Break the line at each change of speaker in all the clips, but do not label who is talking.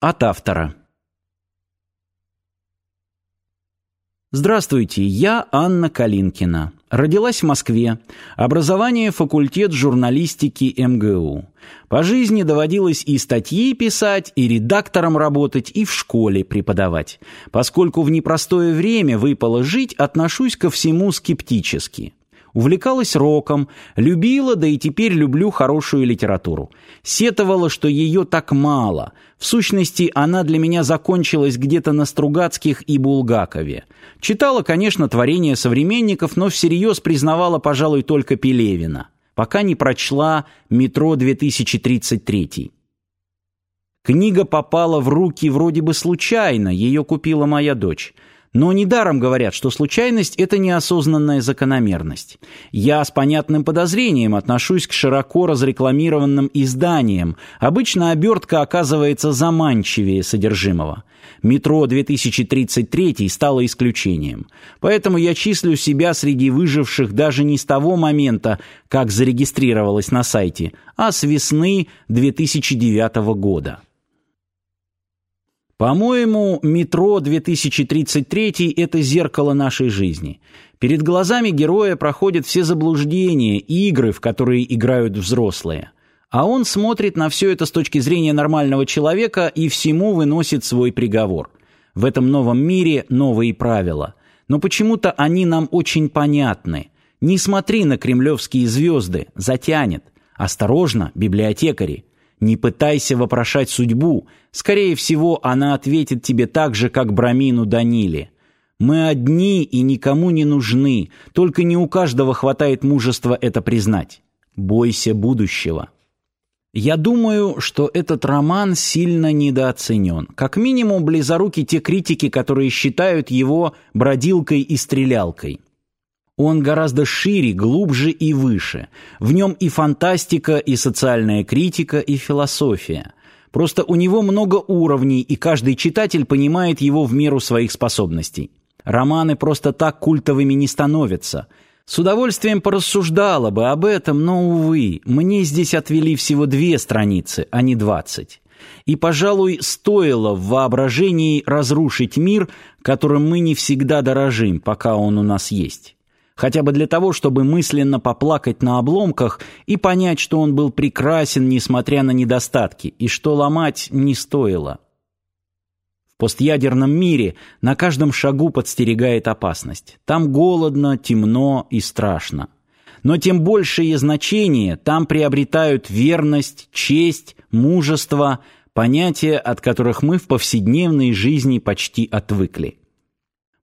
От автора. Здравствуйте, я Анна Калинкина. Родилась в Москве. Образование факультет журналистики МГУ. По жизни доводилось и статьи писать, и редактором работать, и в школе преподавать. Поскольку в непростое время выпало жить, отношусь ко всему скептически. Увлекалась роком, любила, да и теперь люблю хорошую литературу. Сетовала, что ее так мало. В сущности, она для меня закончилась где-то на Стругацких и Булгакове. Читала, конечно, творения современников, но всерьез признавала, пожалуй, только Пелевина. Пока не прочла «Метро-2033». Книга попала в руки вроде бы случайно, ее купила моя дочь – но недаром говорят, что случайность – это неосознанная закономерность. Я с понятным подозрением отношусь к широко разрекламированным изданиям. Обычно обертка оказывается заманчивее содержимого. «Метро 2033» стало исключением. Поэтому я числю себя среди выживших даже не с того момента, как зарегистрировалась на сайте, а с весны 2009 года. По-моему, метро 2033 – это зеркало нашей жизни. Перед глазами героя проходят все заблуждения, игры, в которые играют взрослые. А он смотрит на все это с точки зрения нормального человека и всему выносит свой приговор. В этом новом мире новые правила. Но почему-то они нам очень понятны. Не смотри на кремлевские звезды, затянет. Осторожно, библиотекари. Не пытайся вопрошать судьбу. Скорее всего, она ответит тебе так же, как Брамину Даниле. Мы одни и никому не нужны, только не у каждого хватает мужества это признать. Бойся будущего. Я думаю, что этот роман сильно недооценен. Как минимум, близоруки те критики, которые считают его бродилкой и стрелялкой. Он гораздо шире, глубже и выше. В нем и фантастика, и социальная критика, и философия. Просто у него много уровней, и каждый читатель понимает его в меру своих способностей. Романы просто так культовыми не становятся. С удовольствием порассуждала бы об этом, но, увы, мне здесь отвели всего две страницы, а не двадцать. И, пожалуй, стоило в воображении разрушить мир, которым мы не всегда дорожим, пока он у нас есть хотя бы для того, чтобы мысленно поплакать на обломках и понять, что он был прекрасен, несмотря на недостатки, и что ломать не стоило. В постъядерном мире на каждом шагу подстерегает опасность. Там голодно, темно и страшно. Но тем большее значение там приобретают верность, честь, мужество, понятия, от которых мы в повседневной жизни почти отвыкли.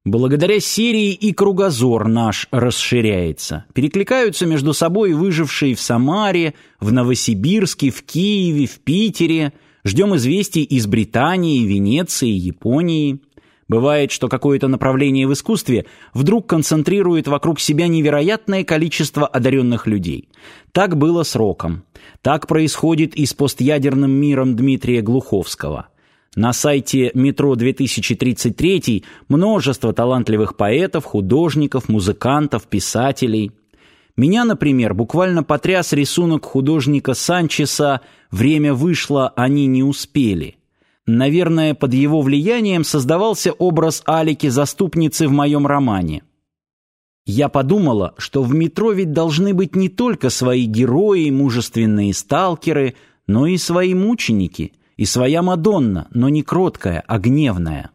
Благодаря серии и кругозор наш расширяется. Перекликаются между собой выжившие в Самаре, в Новосибирске, в Киеве, в Питере. Ждем известий из Британии, Венеции, Японии. Бывает, что какое-то направление в искусстве вдруг концентрирует вокруг себя невероятное количество одаренных людей. Так было с роком. Так происходит и с постъядерным миром Дмитрия Глуховского. На сайте «Метро-2033» множество талантливых поэтов, художников, музыкантов, писателей. Меня, например, буквально потряс рисунок художника Санчеса «Время вышло, они не успели». Наверное, под его влиянием создавался образ Алики-заступницы в моем романе. Я подумала, что в метро ведь должны быть не только свои герои, мужественные сталкеры, но и свои мученики – и своя Мадонна, но не кроткая, а гневная.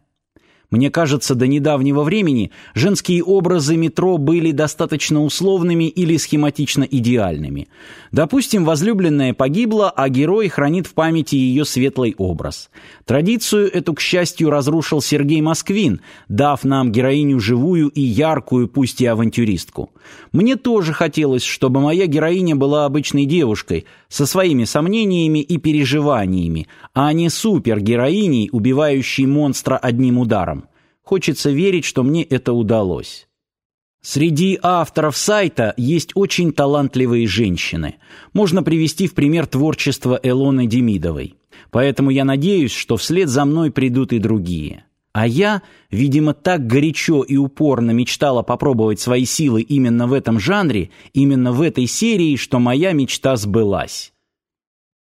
Мне кажется, до недавнего времени женские образы метро были достаточно условными или схематично идеальными. Допустим, возлюбленная погибла, а герой хранит в памяти ее светлый образ. Традицию эту, к счастью, разрушил Сергей Москвин, дав нам героиню живую и яркую, пусть и авантюристку. Мне тоже хотелось, чтобы моя героиня была обычной девушкой, со своими сомнениями и переживаниями, а не супергероиней, убивающей монстра одним ударом. Хочется верить, что мне это удалось. Среди авторов сайта есть очень талантливые женщины. Можно привести в пример творчество Элоны Демидовой. Поэтому я надеюсь, что вслед за мной придут и другие. А я, видимо, так горячо и упорно мечтала попробовать свои силы именно в этом жанре, именно в этой серии, что моя мечта сбылась.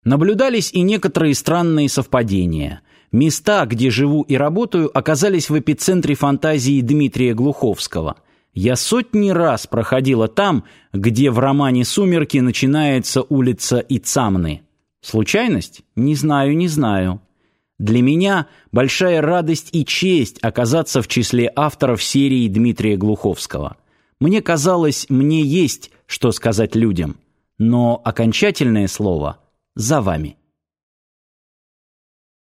Наблюдались и некоторые странные совпадения – Места, где живу и работаю, оказались в эпицентре фантазии Дмитрия Глуховского. Я сотни раз проходила там, где в романе «Сумерки» начинается улица Ицамны. Случайность? Не знаю, не знаю. Для меня большая радость и честь оказаться в числе авторов серии Дмитрия Глуховского. Мне казалось, мне есть что сказать людям, но окончательное слово за вами.